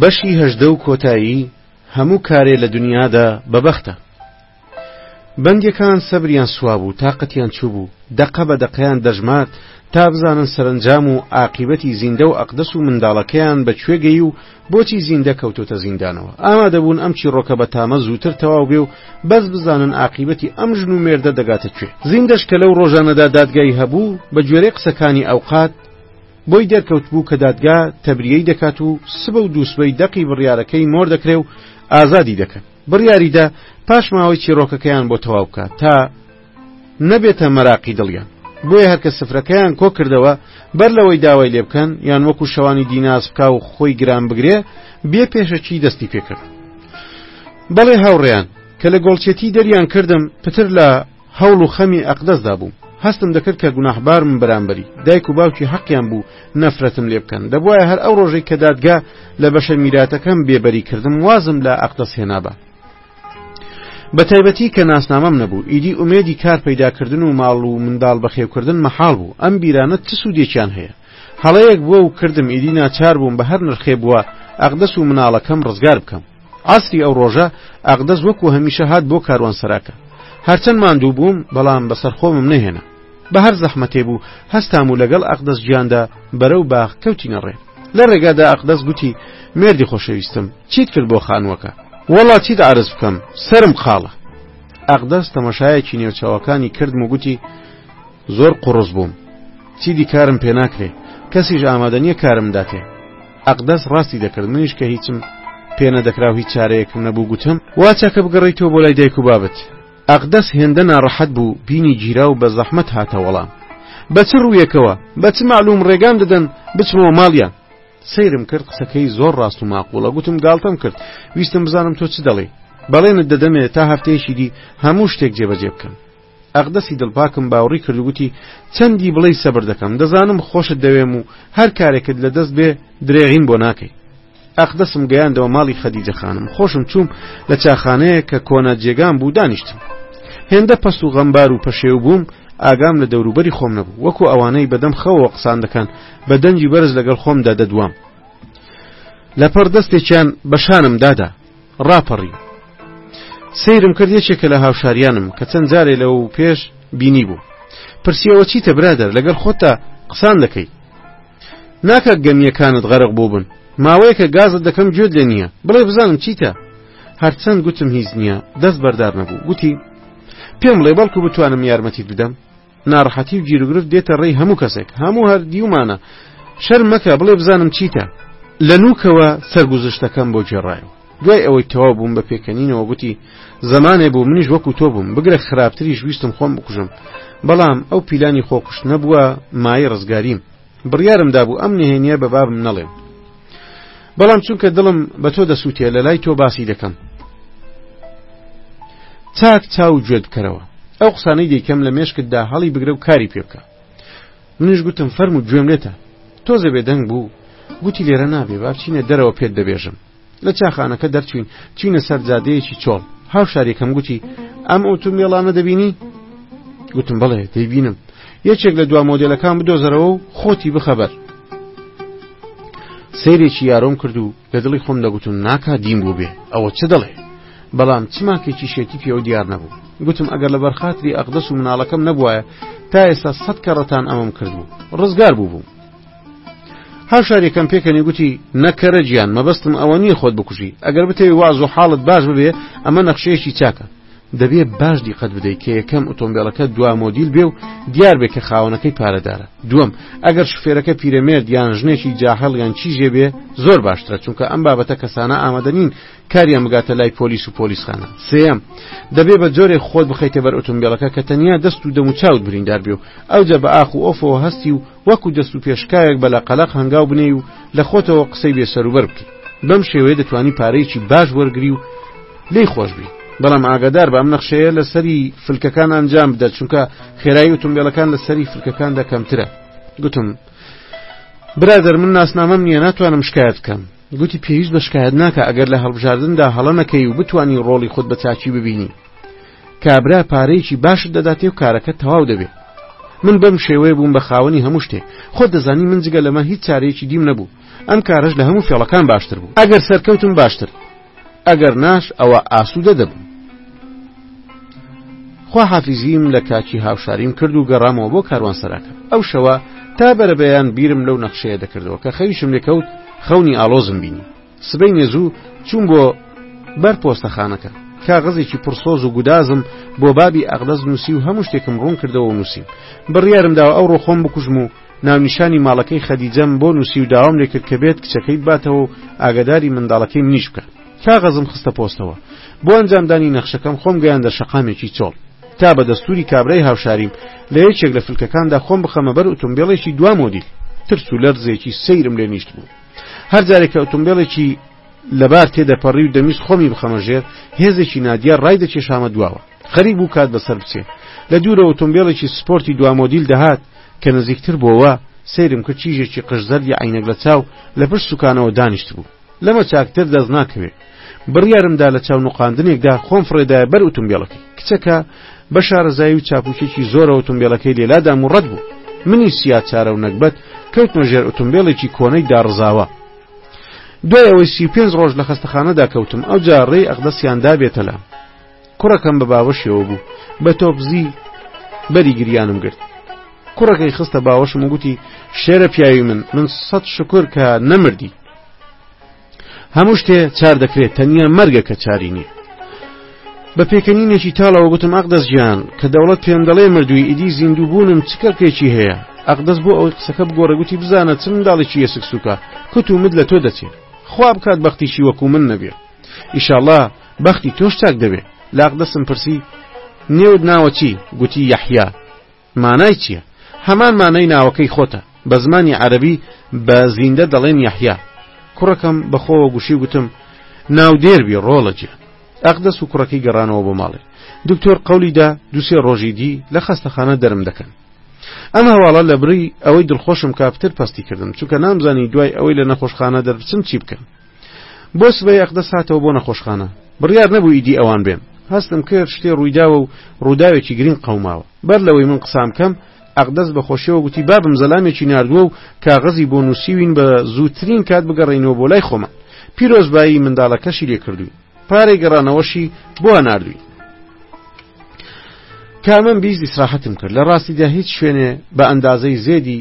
بەشی هەژدە و کۆتایی، هەموو کارێ لە دنیادا بە بەختە. بەندیەکان سەبریان سوابوو تاقەتیان چوبوو دەقە بە دەقەیان دەژمارد تا بزانن سەرەنجام و ئاقیبەتی زیندە و ئەقدەس و منداڵەکەیان بە کوێ گەی و بۆچی زیندە کەوتۆتە زیندانەوە ئامادەبوون ئەم چیڕۆکە بە تامە زووتر تەواو بێ و بەس بزانن ئاقیبەتی ئەم ژن و مێردە دەگاتە کوێ زیندەش کە لەو ڕۆژانەدا دادگای هەبوو بە گوێرەی قسەکانی ئەوقات بۆی دەرکەوت بوو کە دادگا تەبریەی دەکات و سبە و دووسبەی دەقی بڕیارەکەی مۆر دەکرێ و ئازادی دەکەن بڕیاریدا پاش ماوەی چیڕۆکەکەیان بۆ تەواو بکات تا نەبێتە مەراقی دڵیان بۆیە هەرکە سفرەکەیان کۆ کردەوە بەر لەوەی داوای لێ بکەن یان وەکو شەوانی دیناز بکە و خۆی گران بگرێ بێ پێشەکی دەستی پێکرد بەڵێ هاوڕێیان کە لە گۆڵچێتی دەریان کردم پتر لە هەوڵ و خەمی ئەقدەسدا بووم. هەستم دەکرد کە گوناحبارمم بەرامبەری. دایک و باوکی حەقیان بوو نەفرەتم لێ بکەن. دەبوایە هەر ئەو ڕۆژەی کە دادگا لە بەشە میراتەکەم بێ بەری کردم وازم لە ئەقدەس هێنابا. بە تایبەتی کە ناسنامەم نەبوو. ئیدی ئومێدی کار پەیدا کردن و ماڵ و منداڵ بەخێو کردن مەحاڵ بوو. ئەم بیرانە چ سوودێکیان هەیە؟ هەڵەیەک بووە و کردم ئیدی ناچار بووم بە هەر نرخێ بووە ئەقدەس و مناڵەکەم ڕزگار بکەم عەسری ئەو ڕۆژە ئەقدەس وەکو هەمیشە هات بۆ کاروانسەراکە هەرچەند ماندوو بووم بەڵام بەسەر خۆمم نەهێنا بە هەر زەحمەتێ بوو هەستام و لەگەڵ ئەقدەس گیاندا بەرەو باغ کەوتینە ڕێ لە ڕێگادا ئەقدەس گوتی مێردی خۆشەویستم چیت کرد بۆ خانووەکە وەڵا چیت عرز بکەم سرم قاڵە ئەقدەس تەمەشایەکی نێوچەوەکانی کردم و گوتی زۆر قوڕس بووم چیدی کارم پێ ناکرێ کەسیش ئامادە نییە کارم داکێ ئەقدەس ڕاستی دەکرد منیش کە هیچم پێ نەدەکرا و هیچ چارەیەکم نەبوو گوتم وا چاکە بگەڕێیتەوە بۆ لای دایک و بابت ئەقدەس هێندە ناڕەحەت بوو بینی گیرا و بە زەحمەت هاتە وەڵام بە چ ڕوویەکەوە بە چ معلوم ڕێگام دەدەن بچمەوە ماڵیان سەیرم کرد قسەکەی زۆر ڕاست و ماقولە گوتم گاڵتەم کرد ویستم بزانم تۆ چ دەڵێ بەڵێنت دەدەمێ تا هەفتەیەکی دی هەموو شتێک جێبەجێ بکەم ئەقدەسی دڵپاکم باوڕی کرد و گوتی، چەندی بڵێی سەبر دەکەم، دەزانم خۆشت دەوێم و هەر کارێکت لە دەست بێ درێغیم بۆ ناکەی. ئەقدەسم گەیاندەوە ماڵی خەدیجە خانم، خۆشم چووم لە چاخانەیەک کە کۆنە جێگام بوو دانیشتم. هێندە پەست و غەمبار و پەشێو بووم ئاگام لە دەوروبەری خۆم نەبوو، وەکو ئەوانەی بەدەم خەوەوە قسان دەکەن بە دەنگی بەرز لەگەڵ خۆمدا دەدوام. لەپڕ دەستێکیان بە شانم دادا. ڕاپەڕی سەیرم کرد یەکێکە لە هاوشاریانم کە چەند جارێ لەو پێش بینی بوو پرسیەوە چیتە برادر لەگەر خۆتە قسان دەکەی ناکە گەمیەکانت غەرق بوو بن ماوەیەکە گازت دەکەم گوێت لێ نییە بڵێ بزانم چیتە هەرچەند گوتم هیچ نییە دەست بەردار نەبوو گوتی پێم بڵێ بەڵکو بتوانم یارمەتیت بدەم ناڕەحەتی و گیروگرفت دێتە ڕێی هەموو کەسێک هەموو هەر دیومانە شەرم مەکە بڵێ بزانم چیتە لە نووکەوە سەرگوزشتەکەم بۆ گێڕایەوە دوای ئەوەی تەواو بووم بە پێکەنینەوە گوتی زەمانێ بوو منیش وەکو تۆ بووم بگرە خراپتریش ویستم خۆم بکوژم بەڵام ئەو پیلانی خۆکوشت نەبووە مای ڕزگاریم بڕیارم دابوو ئەم نهێنیە بە بابم نەڵێم بەڵام چونکە دڵم بە تۆ دەسووتێ لە لای تۆ باسی دەکەم چاک چاو گوێت بکەرەوە ئەو قسانەی دیکەم لە مێشکتدا هەڵی بگرە و کاری پێ بکە منیش گوتم فەرم و گوێم لێتە تۆزە بێدەنگ بوو گوتی لێرە نابێ بابچینە دەرەوە پێت دەبێژم لە چاخانەکە دەرچوین چینە سەر جادەیەکی چۆڵ هاو شارێکم گوتی ئەم ئۆتومبیڵانە دەبینی گوتم بڵێ دەیبینم یەکێک لە دوا مۆدلەکان بدۆزەرەوە و خۆتی بخەبەر سەیرێکی یارۆم کرد و لە دڵی خۆم دەگوتم ناکا دیم بوو بێ ئەوە چ دەڵێ بەڵام چماکێکی شێتی پێوە دیار نەبوو گوتم ئەگەر لە بەرخاتری ئەقدەس و مناڵەکەم نەبواە تا ئێستا سەد کەڕەتان ئەمەم کردبوو ڕزگار بوو بووم هاوشار یەکەم پێکەنی گوتی نەکەرە گیان مەبەستم ئەوە نییە خۆت بکوژی ئەگەر بتەوی واز و حاڵت باش ببێ ئەمە نەخشەیەکی چاکە دەبێ باش دیقەت بدەیت کە یەکەم ئۆتۆمبیلەکە دوا مۆدیل بێ و دیار بێ کە خاوەنەکەی پارەدارە دووەم ئەگەر شفێرەکە پیرەمێرد یان ژنێکی جاهڵ یان چیژێ بێ زۆر باشترە چونکە ئەم بابەتە کەسانە ئامادەنین کاریان بگاتە لای پۆلیس و پۆلیسخانە سێم دەبێ بە جۆرێک خۆت بخیتە بەر ئۆتۆمبیلەکە کە تەنیا دەست و دەموچاوت بریندار بێ و ئەوجە بە ئاخ و ئۆفەوە هەستی و وەکو دەست و پێشکاوێک بە لەقەلەق هەنگاو بنێی و لە خۆتەوە قسەی بێ سەروبەر بکەی بەم شێوەیە دەتوانی پارەیەکی باش وەرگری و لێی خۆش بی بەڵام ئاگادار بە ئەم نەخشەیە لە سەری فلکەکان ئەنجام بدە چونکە خێرایی ئۆتۆمبیلەکان لە سەری فلکەکاندا کەمترە گوتم برادر من ناسنامەم نییە ناتوانم شکایت بکەم گوتی پێویست بە شکایت ناکە ئەگەر لە هەڵبژاردندا هەڵە نەکەی و بتانی ڕۆڵی خود بە چاچی ببینی کابرا پارەیەکی باشت دەداتێ و کارەکەت تەواو دەبێ. من بەم شێوەیە بووم بە خاوەنی هەموو شتێ. خۆت دەزانی من جگە لەمە هیچ چارەیەکی دیم نەبوو. ئەم کارەش لە هەموو فێڵەکان باشتر بوو. ئەگەر سەرکەوتم باشتر، ئەگەر ناش ئەوا ئاسوودە دەبم. خواحافیزیم لە کاکی هاوشاریم کرد و گەڕامەوە بۆ کاروانسەراکە. ئەو شەوە تا بەرەبەیان بیرم لەو نەخشەیە دەکردەوە کە خەویشم لێ کەوت، خەونی ئاڵۆزم بینی. سبەینێ زوو چووم بۆ بەر پۆستەخانەکە، کاغەزێکی پڕ سۆز و گودازم بۆ بابی ئەغدەز نووسی و هەموو شتێکم ڕوون کردەوە و نووسیم. بڕیارم داوە ئەوڕۆ خۆم بکوژم و ناونیشانی ماڵەکەی خەدیجەم بۆ نووسی و داوام لێ کرد کە بێت کچەکەی بباتەوە و ئاگاداری منداڵەکەی منیش بکات. کاغەزم خستە پۆستەوە. بۆ ئەنجامدانی نەخشەکەم خۆم گەیاندە شەقامێکی چۆڵ. تا بە دەستووری کابرای هاوشاریم لە یەکێک لە فلکەکاندا خۆم بخەمە بەر ئوتومبێڵێکی دوا مۆدیل، ترس و لەرزێکی سەیرم لێ نیشتبوو. هەر جارێک کە ئۆتۆمبێڵێکی لەبار تێدەپەڕی و دەمیست خۆمی بخەمە ژێر هێزێکی نادیار ڕای دەکێشامە دواوە خەریک بوو کات بەسەر بچێ لە دوورە ئۆتۆمبێڵێکی سپۆرتی دوامۆدیل دەهات کە نزیکتر بۆەوە سەیرم کرد چیژێکی قژزەردی عینەک لە چاو لە پشت سوکانەوە دانیشت بوو لەمە چاکتر دەست ناکەوێت بڕیارم دا لە چاو نوقاندنێکدا خۆم فڕێدایە بەر ئوتومبیلەکەی کچەکە بە شارەزایی و چاپوچێکی زۆرە ئۆتومبیلەکەی لێلادام و ڕەت بوو منی سیا چارە و نەگبەت کەوتمە ژێر ئۆتومبیلێکی کۆنەی داڕزاوە دوای ئەوەی سی پێنج ڕۆژ لە خەستەخانەدا کەوتم ئەو جاڕێی ئەقدەسیان دابێتە لام کوڕەکەم بە باوەشەوە بوو بە تۆپزی بەری گریانم گرت کوڕەکەی خستە باوەشم و گوتی شێرە پیاوی من من سەد شکر کە نەمردی هەموو شتێ چار دەکرێت تەنیا مەرگە کە چاری نییە بە پێکەنینێکی تاڵەوە گوتم ئەقدەس گیان کە دەوڵەت پێم دەڵێ مردووی ئیدی زیندوو بوونم چ کەڵکێکی هەیە ئەقدەس بۆ ئەوەی قسەکە بگۆڕەگوتی بزانە چ منداڵێکی یە سکسوکە کت و مت لە تۆ دەچێت خوا بکات بەختیشی وەکو من نەبێ ئیشاڵا بەختی تۆش چاک دەبێ لاقدەسم پرسی نێوت ناوە چی گوتی یەحیا مانای چیە؟ هەمان مانای ناوەکەی خۆتە بە زمانی عەرەبی بە زیندە دەڵێن یەحیا کوڕەکەم بە خۆوە گوشی گوتم ناودێربی ڕۆڵە جیان ئەقدەس و کوڕەکەی گەڕانەوە بۆ ماڵێ دکتۆر قولیدا دوسێ ڕۆژی دی لە خەستەخانە دەرم دەکەن ئەم هەواڵە لە بری ئەوەی دڵخۆشم کاپتر پستی کردم چونکە نامزانی دوای ئەوەی لە نەخۆشخانە دەربچن چی بکەن بۆ سبەی ئەقدەس هاتەوە بۆ نەخۆشخانە بڕیار نەبوو ئیدی ئەوان بێن هەستم کرد شتێ ڕوویداوە و ڕووداوێکی گرنگ قەوماوە بەر لەوەی من قسان بکەم، ئەقدەس بە خۆشیەوە گوتی، بابم زەلامێکی ناردووە و کاغەزی بۆ نووسیوین بە زووترین کات بگەڕێینەوە بۆ لای خۆمان. پیرۆزبایی منداڵەکەشی لێ کردووین. پارەی گەڕانەوەشی بۆ ناردووین. کامم بیست ئیسراحەتم کرد. لە ڕاستیدا هیچ شوێنێ بە ئەندازەی زێدی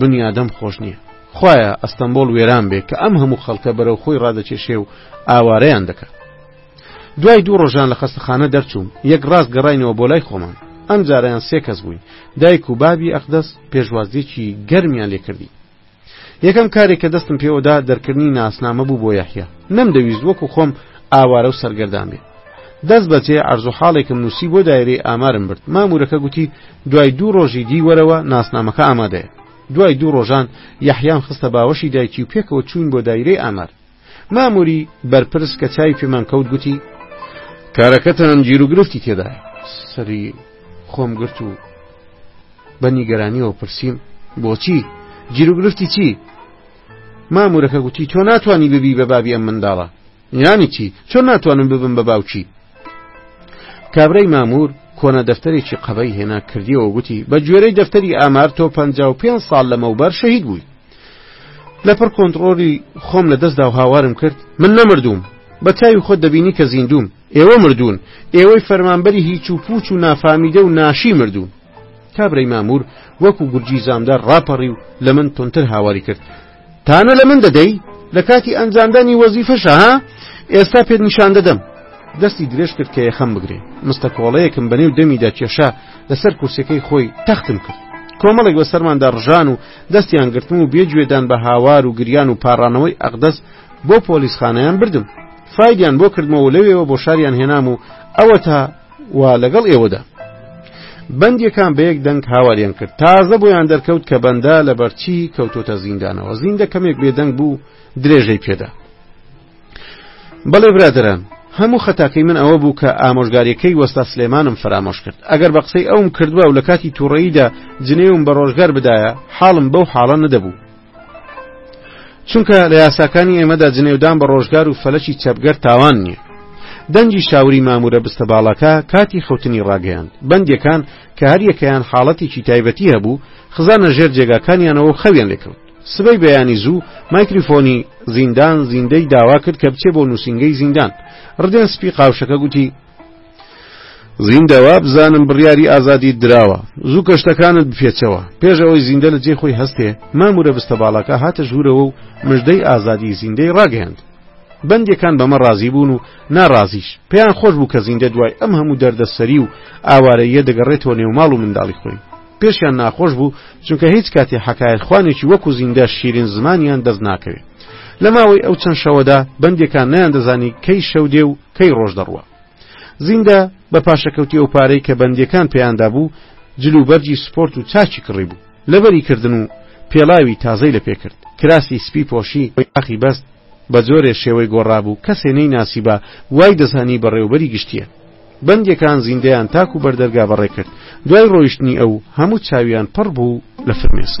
بنیادەم خۆش نییە. خوایە ئەستەمبۆڵ وێران بێ کە ئەم هەموو خەڵکە بەرەو خۆی ڕادەکێشێ و ئاوارەیان دەکا. دوای دوو ڕۆژان لە خەستەخانە دەرچووم یەک ڕاست گەڕاینەوە بۆ لای خۆمان ئەم جارەیان سێ کەس بووین دایک و بابی ئەقدەس پێشوازیەکی گەرمیان لێکردی یەکەم کارێک کە دەستم پێوەدا دەرکردنی ناسنامە بوو بۆ یاحە نەمدەویست وەکو خۆم ئاوارە و سەرگەردان بێ دەست بەجێ ئارز و حاڵێکم نووسی بۆ دایرەی ئامارم برد مامورەکە گوتی دوای دوو ڕۆژی دیوەرەوە ناسنامەکە ئامادەیە دوای دوو ڕۆژان یەحیان خستە باوەشی دایکی و پێکەوە چوین بۆ دایرەی ئامار ماموری بەرپرس کە چاوی پێمان کەوت گوتی کارەکەتان جیروگرفتی تێدایە سەری خۆم گرت و بە نیگەرانیەوە پرسییم بۆچی جیروگرفتی چی مامورەکە گوتی تۆ ناتانی ببی بە بابی ئەم منداڵە یانی چی چۆن ناتوانم ببم بە باوکی کابرای مامور کۆنە دەفتەرێکی قەبەی هێنا کردیەوە گوتی بە گوێرەی دەفتەری ئامار تۆ پ پێ ساڵ لەمەوبەر شەهید بووی لەپڕ کۆنتڕۆلی خۆم لە دەستدا و هاوارم کرد، من نەمردووم! بە چاوی خۆت دەبینی کە زیندووم. ئێوە مردوون. ئێوەی فەرمانبەری هیچ و پووچ و نافامیدە و ناشی مردوون. کابرای ماموور وەکوو گورجی زامدار ڕاپەڕی و لە من توندتر هاواری کرد، تانە لە من دەدەی؟ لە کاتی ئەنجامدانی وەزیفەشا ها؟ ئێستا پێت نیشان دەدەم. دەستی درێژ کرد کە یەخەم بگرێ. مستەکۆڵەیەکم بەنێو دەمیدا کێشا، لەسەر کورسییەکەی خۆی تەختم کرد. کۆمەڵێک بەسەرماندا ڕژان و دەستیان گرتم و بێ گوێدان بە هاوار و گریان و پاڕانەوەی ئەقدەس بۆ پۆلیسخانەیان بردم فایلیان بۆ کردمەوە لەوێەوە بۆ شاریان هێنام و ئەوە تا وا لەگەڵ ئێوەدا بەندیەکان بە یەک دەنگ هاواریان کرد تازە بۆیان دەرکەوت کە بەندا لە بەرچی کەوتۆتە زیندانەوە زیندە کەمێک بێدەنگ بوو درێژەی پێدا بەڵێ برادران هەموو خەتاکەی من ئەوە بوو کە ئامۆژگاریەکەی وەستا سلێمانم فرامۆش کرد ئەگەر بە قسەی ئەوم کردووە و لە کاتی تووڕەییدا جنێوم بە ڕۆژگار بدایە حاڵم بەو حاڵە نەدەبوو چونکە لە یاساکانی ئێمەدا جنێودان بە ڕۆژگار و فەلەکی چەپگەر تاوان نییە دەنگی شاوری مامورە بستە باڵەکە کاتی خەوتنی ڕاگەیان بەندەکان کە هەریەکەیان حاڵەتێکی تایبەتی هەبوو خزانە ژێر جێگاکانیانەوە خەویان لێکەوت سبەی بەیانی زوو مایکریفۆنی، زیندان، زیندەی داوا کرد کە بچێ بۆ نووسینگەی زیندان. ڕدێن سپی قاوشەکە گوتی. زیندە، وابزانم بڕیاری ئازادیت دراوە. زوو کەشتەکانت بپێچەوە. پێش ئەوەی زیندە لە جێی خۆی هەستێ، مامورە بستە باڵاکە هاتە ژوورەوە و مژدەی ئازادیی زیندەی ڕاگەیاند. بەندییەکان بەمە ڕازی بوون و ناڕازیش. پێیان خۆش بوو کە زیندە دوای ئەم هەموو دەردەسەری و ئاوارەییە دەگەڕێتەوە نێو ماڵ و منداڵی خۆی. پێشیان ناخۆش بوو چونکە هیچ کاتی حەکایەت خوانێکی وەکو زیندە شیرین زمانیان دەست ناکەوێت لە ماوەی ئەو چەند شەوەدا بەندێکان نیان دەزانی کەی شەو دێ و کەی ڕۆژ دەڕوە زیندە بە پاشەکەوتی ئەو پارەی کە بەندێکان پێیاندا بوو جل و بەرجی سپۆرت و چاچی کڕی بوو لەبەری کردن و پێڵاوی تازەی لە پێکرد کراسی سپی پۆشی ئاخی بەست بە جۆرێ شێوەی گۆڕابوو کەسێ نەی ناسیبا وای دەزانی بەڕێوبەری گشتیە بەندەکان زیندەیان تاکو بەردەرگا بەڕێ کرد دوای ڕۆیشتنی ئەو هەموو چاویان پڕ بوو لە فرمێسک.